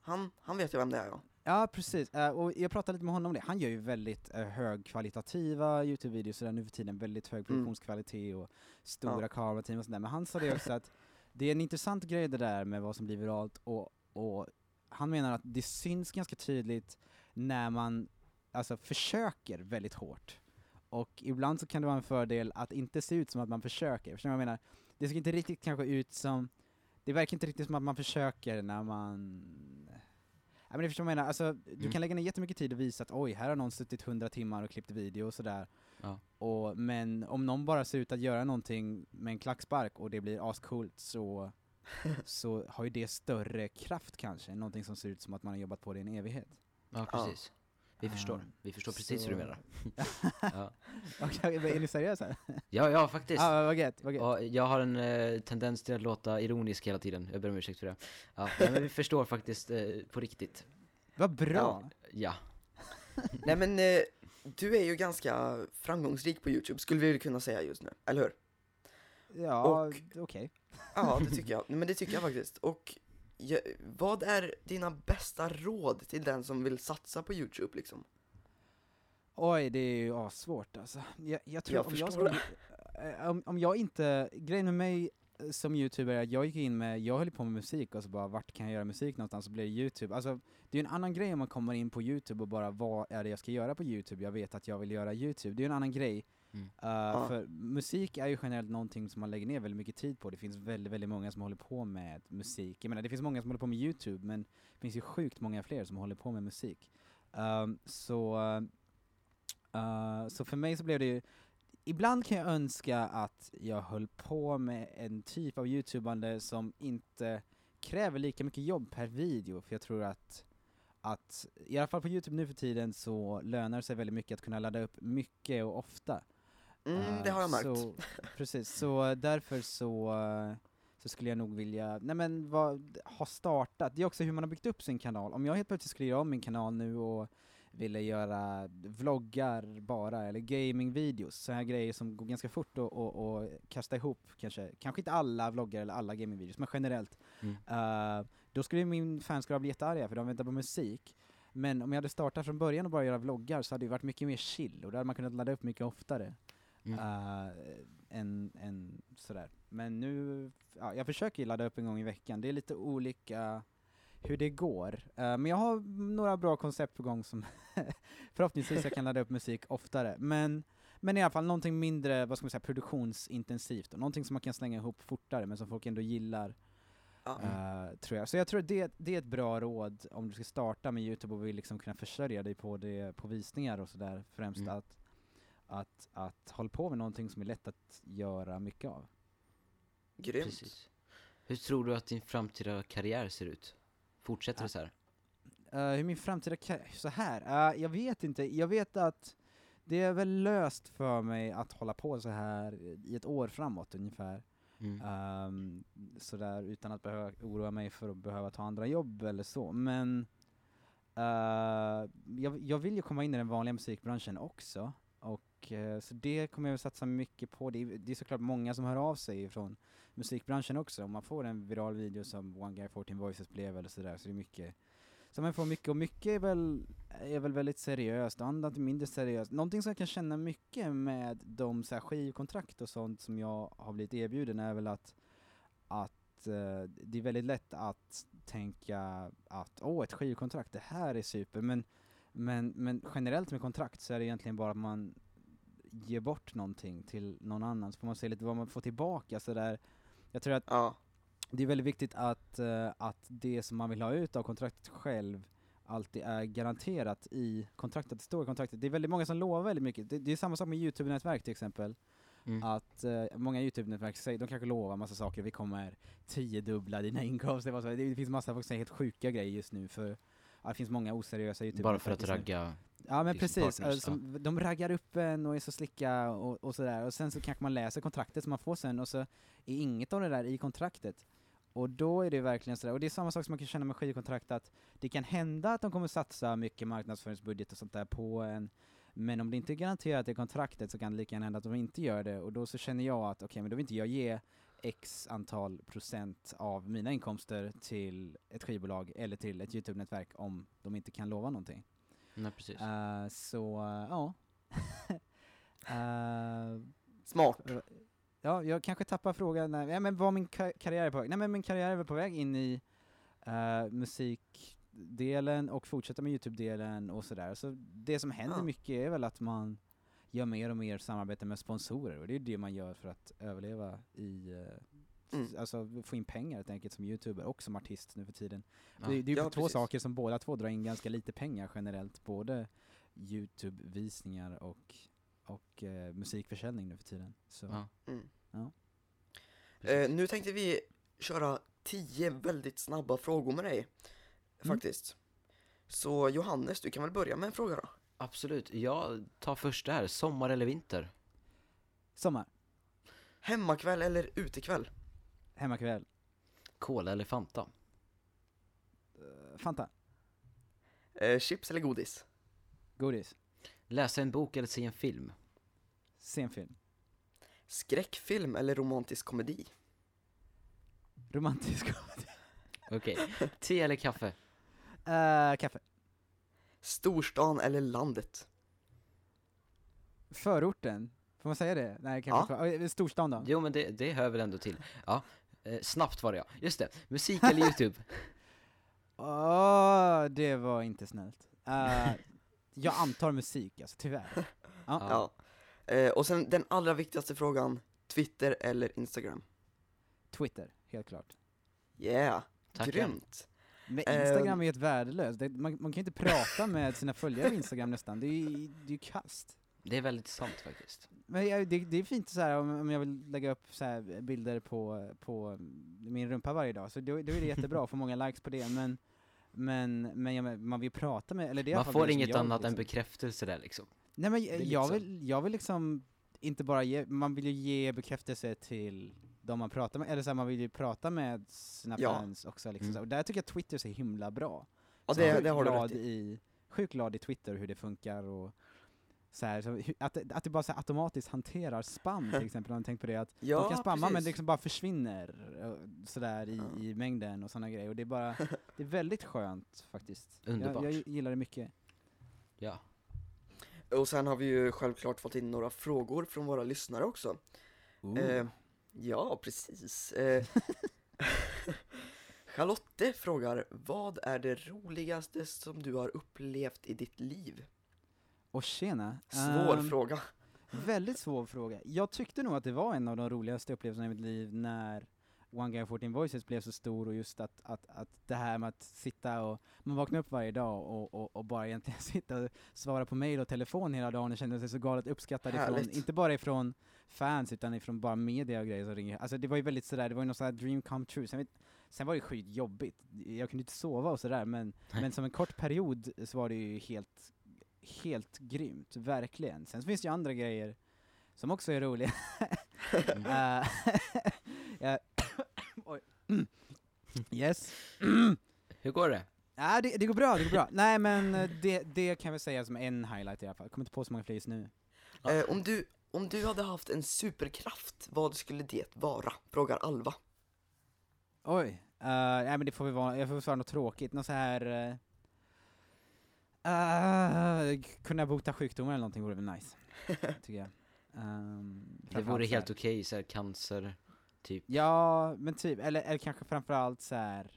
Han, han vet jag vem det är ja. Ja, precis. Eh, och jag pratade lite med honom om det. Han gör ju väldigt uh, högkvalitativa Youtube-videos sådär nu för tiden, väldigt hög produktionskvalitet och stora Mm. Ja. kamerateam och sådär. Men han sa det också att (laughs) det är en intressant grej det där med vad som blir viralt och, och han menar att det syns ganska tydligt när man alltså försöker väldigt hårt. Och ibland så kan det vara en fördel att inte se ut som att man försöker. Förstår du vad jag menar? Det ser inte riktigt kanske ut som, det verkar inte riktigt som att man försöker när man men du förstår jag menar, alltså, du Mm. kan lägga ner jättemycket tid och visa att oj, här har någon suttit 100 timmar och klippt video och sådär. Ja. Och, men om någon bara ser ut att göra någonting med en klackspark och det blir ascoolt så, (laughs) så har ju det större kraft kanske, än någonting som ser ut som att man har jobbat på det i en evighet. Ja, precis. Vi förstår. Um, Vi förstår precis så- hur du menar. (laughs) ja. Okej, är ni seriösa? ja, ja faktiskt. Ja, vad gött, vad gött. Och jag har en eh, tendens till att låta ironisk hela tiden, jag ber om ursäkt för det. Ja, men vi förstår faktiskt eh, på riktigt. Vad bra! Ja. (laughs) Nej men eh, du är ju ganska framgångsrik på Youtube skulle vi kunna säga just nu, eller hur? Ja, okej. Ja, det (laughs) tycker jag. Nej, men det tycker jag faktiskt. Och vad är dina bästa råd till den som vill satsa på Youtube liksom? Oj, det är ju svårt alltså. Jag, jag tror Jag om jag skulle, eh, om, om jag inte, grejen med mig eh, som youtuber är att jag gick in med, jag höll på med musik och så bara vart kan jag göra musik någonstans så blir det youtube. Alltså det är ju en annan grej om man kommer in på youtube och bara vad är det jag ska göra på youtube? Jag vet att jag vill göra youtube, det är ju en annan grej. Mm. Uh, För musik är ju generellt någonting som man lägger ner väldigt mycket tid på, det finns väldigt, väldigt många som håller på med musik. Jag menar det finns många som håller på med youtube men det finns ju sjukt många fler som håller på med musik. Um, så, uh, så för mig så blev det ju, ibland kan jag önska att jag höll på med en typ av youtubande som inte kräver lika mycket jobb per video, för jag tror att att, i alla fall på youtube nu för tiden så lönar det sig väldigt mycket att kunna ladda upp mycket och ofta. Mm, det Eh, har jag märkt. Så, precis, så eh, därför så, eh, så skulle jag nog vilja, nej men vad, ha startat, det är också hur man har byggt upp sin kanal. Om jag helt plötsligt skulle göra om min kanal nu och ville göra vloggar bara, eller gamingvideos, så här grejer som går ganska fort att och, och kasta ihop kanske, kanske inte alla vloggar eller alla gamingvideos, men generellt. Mm. Eh, då skulle min fanskara bli jättearga för de väntar på musik. Men om jag hade startat från början och bara göra vloggar så hade det varit mycket mer chill och då hade man kunnat ladda upp mycket oftare. Mm. Uh, än, än sådär. Men nu, ja, jag försöker ju ladda upp en gång i veckan, det är lite olika hur det går. Eh, men jag har några bra koncept på gång som (laughs) förhoppningsvis jag kan ladda upp musik oftare. Men, men i alla fall någonting mindre, vad ska man säga, produktionsintensivt och någonting som man kan slänga ihop fortare men som folk ändå gillar. Ja. eh, tror jag. Så jag tror att det, det är ett bra råd om du ska starta med Youtube och vill liksom kunna försörja dig på det, på visningar och sådär. Främst Mm. att, att, att hålla på med någonting som är lätt att göra mycket av. Grymt. Precis. Hur tror du att din framtida karriär ser ut? Fortsätter det så här? Uh, hur min framtida karriär, så här. Uh, jag vet inte, jag vet att det är väl löst för mig att hålla på så här i ett år framåt ungefär. Mm. Um, sådär utan att behöva oroa mig för att behöva ta andra jobb eller så. Men uh, jag, jag vill ju komma in i den vanliga musikbranschen också. Och eh, så det kommer jag att satsa mycket på. Det är, det är såklart många som hör av sig från musikbranschen också. Om man får en viral video som One Guy 14 Voices blev eller sådär så det är mycket så man får mycket, och mycket är väl, är väl väldigt seriöst, och annat är mindre seriöst. Någonting som jag kan känna mycket med de så här, skivkontrakt och sånt som jag har blivit erbjuden är väl att, att eh, det är väldigt lätt att tänka att åh, ett skivkontrakt, det här är super, men Men, men generellt med kontrakt så är det egentligen bara att man ger bort någonting till någon annan, så får man se lite vad man får tillbaka sådär. Jag tror att Ja. det är väldigt viktigt att, eh, att det som man vill ha ut av kontraktet själv alltid är garanterat i kontraktet, det står i kontraktet. Det är väldigt många som lovar väldigt mycket. Det, det är samma sak med YouTube-nätverk till exempel. Mm. Att eh, många YouTube-nätverk säger, de kanske lovar massa saker, vi kommer tiodubbla dina (laughs) inkomster, det finns massa folk som säger helt sjuka grejer just nu för det finns många oseriösa YouTube Bara för att ragga. Ja men liksom precis, partners, alltså, de raggar upp en och är så slicka och, och sådär, och sen så kanske man läser kontraktet som man får sen och så är inget av det där i kontraktet. Och då är det verkligen sådär, och det är samma sak som man kan känna med skivkontrakt att det kan hända att de kommer satsa mycket marknadsföringsbudget och sånt där på en, men om det inte är garanterat i kontraktet så kan det lika gärna hända att de inte gör det, och då så känner jag att okej, men då vill inte jag ge x antal procent av mina inkomster till ett skivbolag eller till ett YouTube-nätverk om de inte kan lova någonting. Nej precis. Eh, så, ja. (laughs) Eh, Smart. ja, jag kanske tappar frågan, när, ja, men var min ka- karriär är på väg? Nej men min karriär är väl på väg in i uh, musikdelen och fortsätta med YouTube-delen och sådär. Så det som händer Ja. mycket är väl att man gör mer och mer samarbete med sponsorer och det är det man gör för att överleva i eh, Mm. Alltså få in pengar helt enkelt som youtuber och som artist nu för tiden. Ja. Det, det är ju Ja, två precis. saker som båda två drar in ganska lite pengar generellt, både Youtube-visningar och, och eh, musikförsäljning nu för tiden. Så. Ja. Mm. Ja. Eh, nu tänkte vi köra tio väldigt snabba frågor med dig, Mm. faktiskt. Så Johannes, du kan väl börja med en fråga då? Absolut. Jag tar första här. Sommar eller vinter? Sommar, Hemmakväll eller utekväll? Hemmakväll, Cola eller Fanta? uh, Fanta, Eh, chips eller godis? godis, Läsa en bok eller se en film? scenfilm, Skräckfilm eller romantisk komedi? romantisk Okej. Te eller kaffe? uh, kaffe, Storstan eller landet? förorten, får man säga det? Nej, kanske ja. för, storstan då? Jo men det, det hör väl ändå till. Ja. Eh, snabbt var det ja. Just det. Musik eller YouTube? Åh, (laughs) det var inte snällt. Eh, (laughs) jag antar musik alltså, tyvärr. Ja. Ja. Eh, och sen den allra viktigaste frågan, Twitter eller Instagram? Twitter, helt klart. Yeah, Tackar. grymt! Men. Instagram är helt värdelöst. Man, man kan ju inte prata med sina följare på Instagram nästan, det är ju det är ju kast. Det är väldigt sant faktiskt. Men jag, det, det är fint så här, om, om jag vill lägga upp så här bilder på, på min rumpa varje dag, så då, då är det jättebra att få många likes på det, men men, men jag, man vill prata med, eller det är Man får det inget jag, annat än liksom. bekräftelse där liksom. Nej men är lite jag vill, jag vill liksom inte bara ge, man vill ju ge bekräftelse till de man pratar med, eller så här, man vill ju prata med sina Ja. fans också liksom, Mm. så, och där tycker jag Twitter är så himla bra. Ja Så det, det har du rätt i. i. Sjukt glad i Twitter hur det funkar och så här, att, att det bara så här automatiskt hanterar spam till (laughs) exempel, har ni tänkt på det? Att Ja, de kan spamma men precis. det liksom bara försvinner eh, sådär i, Ja. i mängden och sådana grejer, och det är bara, (laughs) det är väldigt skönt faktiskt. Underbart. Jag, jag gillar det mycket. Ja. Och sen har vi ju självklart fått in några frågor från våra lyssnare också. Eh, ja, precis. Eh, (laughs) Charlotte frågar, vad är det roligaste som du har upplevt i ditt liv? Och tjena. Svår Ehm, fråga. Väldigt svår fråga. Jag tyckte nog att det var en av de roligaste upplevelserna i mitt liv när One Guy 14 Voices blev så stor och just att, att, att det här med att sitta och, man vaknar upp varje dag och, och, och bara egentligen (laughs) sitta och svara på mail och telefon hela dagen och kände sig så galet uppskattad ifrån, Härligt. inte bara ifrån fans utan ifrån bara media och grejer som ringer. Alltså det var ju väldigt sådär, det var ju någon sån här dream come true. Sen, sen var det skitjobbigt, jag kunde inte sova och sådär men, men som en kort period så var det ju helt, helt grymt, verkligen. Sen så finns det ju andra grejer som också är roliga. (laughs) Eh, (laughs) ja. (coughs) Oj. (clears throat) yes. Hur går det? Ja, det, det går bra, det går bra. Nej men eh, det, det kan vi säga som en highlight i alla fall. Jag kommer inte på så många fler just nu. Eh, om, du, om du hade haft en superkraft, vad skulle det vara? Frågar Alva. Oj. Uh, nej men det får vi vara, jag får svara något tråkigt, något så här. Uh, uh, kunna bota sjukdomar eller någonting vore väl nice. (laughs) tycker jag. Um, Det vore helt okej, så här cancer, typ. Ja, men typ, eller, eller kanske framförallt så här.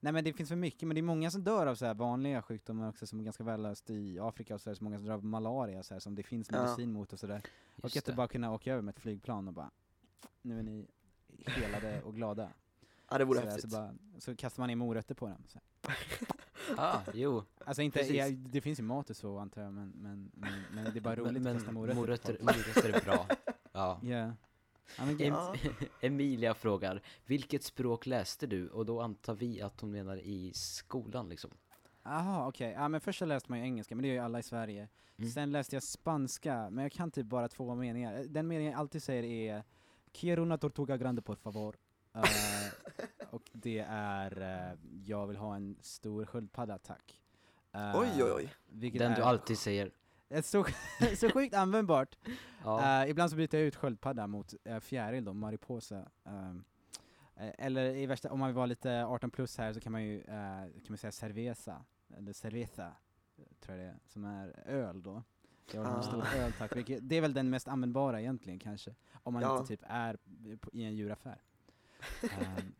Nej men det finns för mycket, men det är många som dör av så här vanliga sjukdomar också som är ganska vällöst i Afrika och så, här, så många som dör av malaria så här, som det finns Ja. medicin mot och sådär. Och att det. bara kunna åka över med ett flygplan och bara, nu är ni helade och glada. Ja det vore så, där, häftigt. så, bara, så kastar man ner morötter på dem. Så. här. (laughs) Ah, jo. Alltså inte, ja, det finns ju mat och så antar jag, men, men, men, men det är bara roligt men, att kasta morötter, morötter, morötter är bra. Ja. Men, Em. (laughs) Emilia frågar, vilket språk läste du? Och då antar vi att hon menar i skolan liksom. Jaha, okej. Ja men först så läste man ju engelska, men det gör ju alla i Sverige. Mm. Sen läste jag spanska, men jag kan typ bara två meningar. Den meningen jag alltid säger är Quiero una tortuga grande por favor. Eh, (laughs) och det är uh, jag vill ha en stor sköldpadda, tack. Eh, Oj oj oj. Vilket Den är du alltid säger. är så, (laughs) så sjukt användbart. (laughs) Ja. Eh, ibland så byter jag ut sköldpadda mot uh, fjäril då, mariposa. Ehm, eh, eller i värsta, om man vill vara lite 18 plus här så kan man ju eh, kan man säga cerveza, eller cerveza, tror jag det är, som är öl då. Jag vill ha en stor Ah. öl tack, vilket, det är väl den mest användbara egentligen kanske, om man Ja. inte typ är på- i en djuraffär. (laughs) Ehm,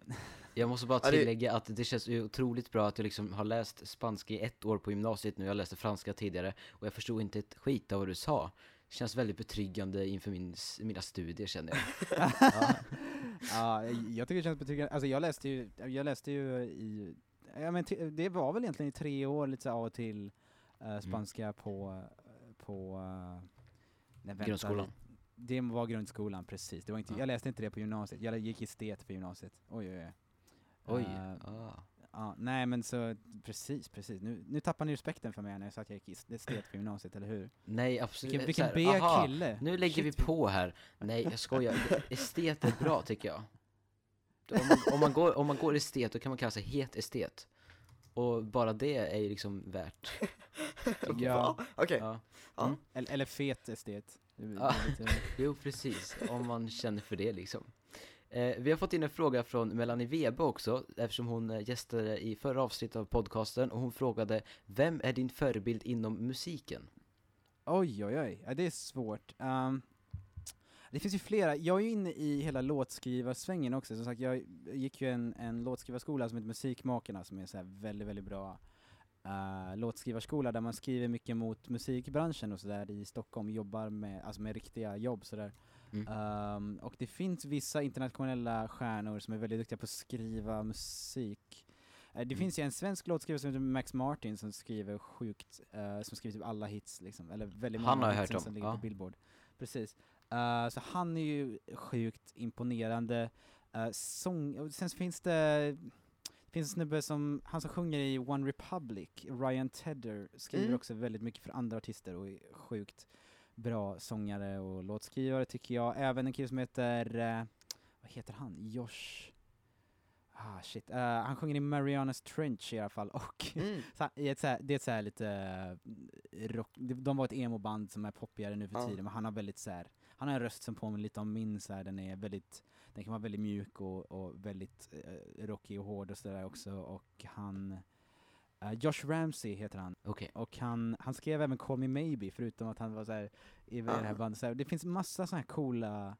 Jag måste bara det- tillägga att det känns otroligt bra att du liksom har läst spanska i ett år på gymnasiet nu, jag läste franska tidigare och jag förstod inte ett skit av vad du sa. Känns väldigt betryggande inför min, mina studier känner jag. ja. (laughs) ja, jag- jag tycker det känns betryggande. Alltså jag läste ju, jag läste ju i, ja men det var väl egentligen i tre år lite så av och till eh, spanska på, på eh, nej, vänta, Grundskolan. Det var grundskolan, precis. Det var inte, Ja. Jag läste inte det på gymnasiet, jag gick estet på gymnasiet. Oj oj oj. Oj. Eh, ah. ja, nej men så, precis, precis. Nu, nu tappar ni respekten för mig när jag sa att jag gick estet på gymnasiet, eller hur? Nej absolut. Vilken, vilken B aha, kille! Nu lägger vi Shit, på här. Nej jag skojar, (laughs) estet är bra tycker jag. Om man, om man, går, om man går estet då kan man kalla sig het estet. Och bara det är ju liksom värt. Ja. Okej. Ja. Ja. Mm. Eller, eller fet estet. Det (laughs) Jo, precis. Om man känner för det liksom. Eh, vi har fått in en fråga från Melanie Webe också, eftersom hon eh, gästade i förra avsnittet av podcasten och hon frågade Vem är din förebild inom musiken? Oj, oj, oj. Ja, det är svårt. Um, det finns ju flera. Jag är ju inne i hela låtskrivarsvängen också. Som sagt, jag gick ju en, en låtskrivarskola som heter Musikmakarna som är så här väldigt, väldigt bra uh, låtskrivarskola där man skriver mycket mot musikbranschen och sådär i Stockholm, jobbar med, alltså med riktiga jobb sådär. Mm. Ehm, och det finns vissa internationella stjärnor som är väldigt duktiga på att skriva musik. Eh, det Mm. finns ju en svensk låtskrivare som heter Max Martin som skriver sjukt, eh, som skriver typ alla hits liksom, eller väldigt Han många om, som ligger ja. på Billboard. Precis. Eh, så han är ju sjukt imponerande. Uh, sång, sen så finns det det finns en snubbe som, han som sjunger i One Republic, Ryan Tedder, skriver Mm. också väldigt mycket för andra artister och är sjukt bra sångare och låtskrivare tycker jag. Även en kille som heter, eh, vad heter han? Josh? Ah shit, Eh, han sjunger i Marianas Trench i alla fall (laughs) och Mm. så här, i ett så här, det är ett så här lite eh, rock, de var ett emo-band som är poppigare nu för tiden men han har väldigt så här, han har en röst som påminner lite om min så här, den är väldigt, den kan vara väldigt mjuk och, och väldigt eh, rockig och hård och sådär också och han eh, Josh Ramsey heter han Okej. och han, han skrev även Call Me Maybe förutom att han var så här, i det här Ah. bandet. Så här, det finns massa sådana här coola,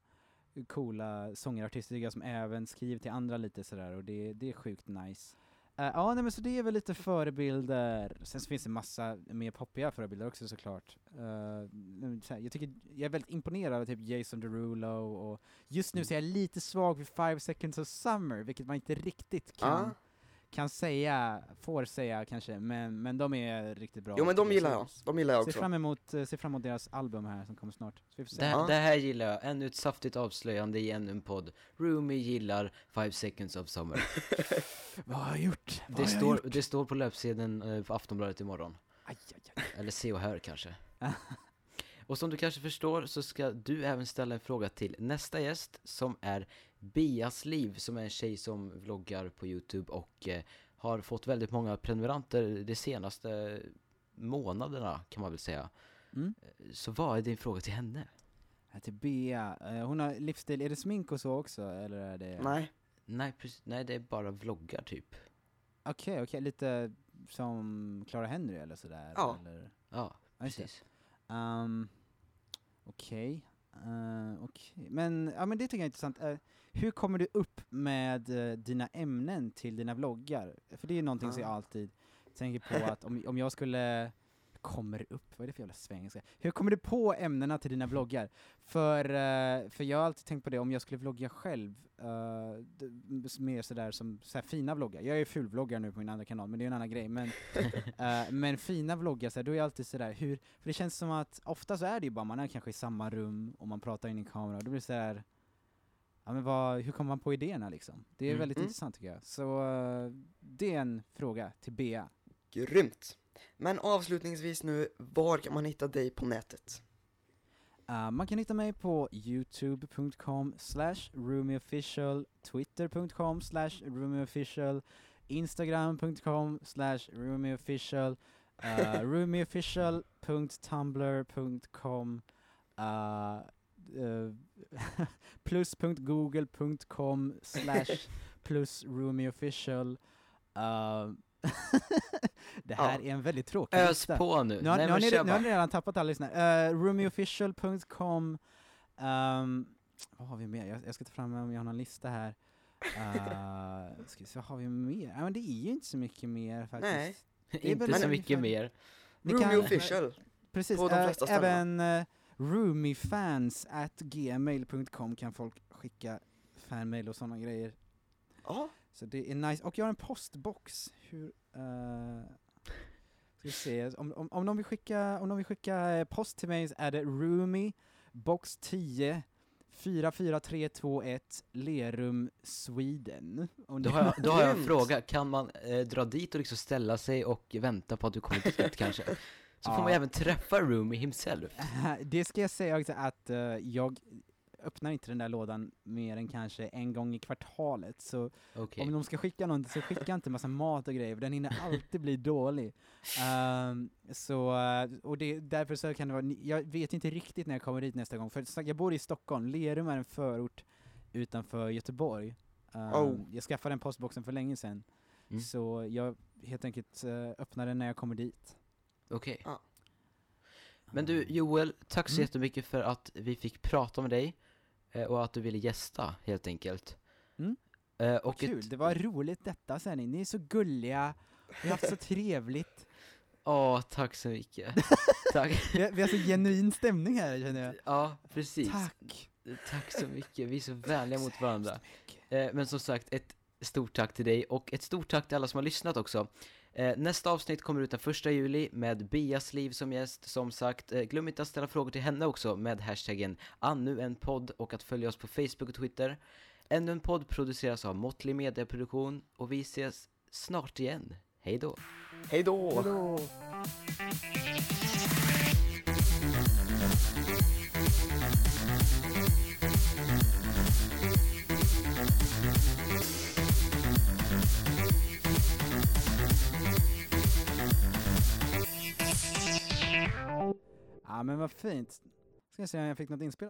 coola sångarartister tycker jag som även skriver till andra lite sådär och det, det är sjukt nice. Eh, ja, nej, men så det är väl lite förebilder. Sen så finns det massa mer poppiga förebilder också såklart. Uh, så här, jag, tycker, jag är väldigt imponerad av typ Jason Derulo och just nu så är jag lite svag för Five Seconds of Summer, vilket man inte riktigt kan, Ja. Kan säga, får säga kanske, men, men de är riktigt bra. Jo men de gillar jag, de gillar jag Ser också. fram, emot, eh, ser fram emot deras album här som kommer snart. Så vi får se. Det, det här gillar jag, ännu ett saftigt avslöjande i ännu en podd. Roomy gillar Five seconds of summer. (laughs) Vad har jag gjort? Vad Det jag står, gjort? det står på löpsedeln eh, på Aftonbladet imorgon. Aj, aj, aj. Eller se och hör kanske. (laughs) Och som du kanske förstår så ska du även ställa en fråga till nästa gäst som är Bias liv som är en tjej som vloggar på Youtube och eh, har fått väldigt många prenumeranter de senaste månaderna kan man väl säga. Mm. Så vad är din fråga till henne? Till Bea. Eh, hon har livsstil, är det smink och så också? Eller är det... Nej, Nej, precis, nej det är bara vloggar typ. Okej, okej, lite som Clara Henry eller sådär? Ja. Eller? Ja, precis. Um, okej. Uh, Okej, men, ja, men det tycker jag är intressant. Eh, hur kommer du upp med eh, dina ämnen till dina vloggar? För det är någonting som jag Ah. alltid tänker på att om, om jag skulle kommer upp, vad är det för jävla svengelska? Hur kommer du på ämnena till dina vloggar? För, eh, för jag har alltid tänkt på det, om jag skulle vlogga själv, uh, mer sådär som så här fina vloggar. Jag är fulvloggare nu på min andra kanal, men det är en annan grej. Men, (laughs) eh, men fina vloggar, så här, då är jag alltid sådär, hur, för det känns som att ofta så är det ju bara, man är kanske i samma rum och man pratar in i en kamera, och då blir det sådär, ja men vad, hur kommer man på idéerna liksom? Det är Mm. väldigt Mm. intressant tycker jag. Så det är en fråga till Bea. Grymt! Men avslutningsvis nu, var kan man hitta dig på nätet? Uh, man kan hitta mig på youtube.com slash roomyofficial, twitter.com slash roomyofficial, instagram.com slash roomyofficial, uh, (laughs) roomyofficial.tumblr.com, uh, uh, (laughs) plus.google.com slash (laughs) plus roomyofficial. Uh, (laughs) det här Ja. är en väldigt tråkig Ös lista. på nu. Nu har, Nej, nu, har ni, nu har ni redan tappat alla lyssnare. Uh, roomyofficial.com um, Vad har vi mer? Jag, jag ska ta fram om jag har någon lista här. Uh, ska vi se, vad har vi mer? Ja, men det är ju inte så mycket mer faktiskt. Nej. (laughs) det är Inte så ungefär- mycket mer. Ni Roomie kan- official. Precis, på de eh, flesta ställen. även uh, roomyfans at gmail.com kan folk skicka fanmail och sådana grejer. Ja, Så det är nice. Och jag har en postbox. Hur, uh, ska vi se, om, om, om, de vill skicka, om de vill skicka eh, post till mig så är det Roomy, box 10, 44321, Lerum, Sweden. Då har jag, då har jag en fråga, kan man eh, dra dit och liksom ställa sig och vänta på att du kommer dit (laughs) kanske? Så får man Ja. även träffa Roomie himself. (laughs) det ska jag säga också att eh, jag öppnar inte den där lådan mer än kanske en gång i kvartalet, så Okej. Om de ska skicka någonting så skicka inte massa mat och grejer, för den hinner alltid bli dålig. (laughs) Ehm, så, eh, och det, därför så kan det vara, jag vet inte riktigt när jag kommer dit nästa gång, för jag bor i Stockholm, Lerum är en förort utanför Göteborg. Ehm, Oh. Jag skaffade den postboxen för länge sedan, Mm. så jag helt enkelt uh, öppnar den när jag kommer dit. Okej. Ja. Men du Joel, tack så Mm. jättemycket för att vi fick prata med dig eh, och att du ville gästa helt enkelt. Mm. Eh, Och kul, ett, det var roligt detta säger ni, ni är så gulliga, vi har haft så trevligt. (laughs) Åh, tack så mycket. (laughs) tack. Vi har, vi har så genuin stämning här känner jag. Ja, precis. Tack! Tack så mycket, vi är så vänliga mot (laughs) varandra. Eh, men som sagt, ett stort tack till dig och ett stort tack till alla som har lyssnat också. Eh, nästa avsnitt kommer ut den första juli med Bias liv som gäst. Som sagt, eh, glöm inte att ställa frågor till henne också med hashtaggen annu en podd och att följa oss på Facebook och Twitter. Ännu en podd produceras av Måttlig Mediaproduktion och vi ses snart igen. Hej då! hej då! Vadå? Ja men vad fint. Ska jag se om jag fick något inspel.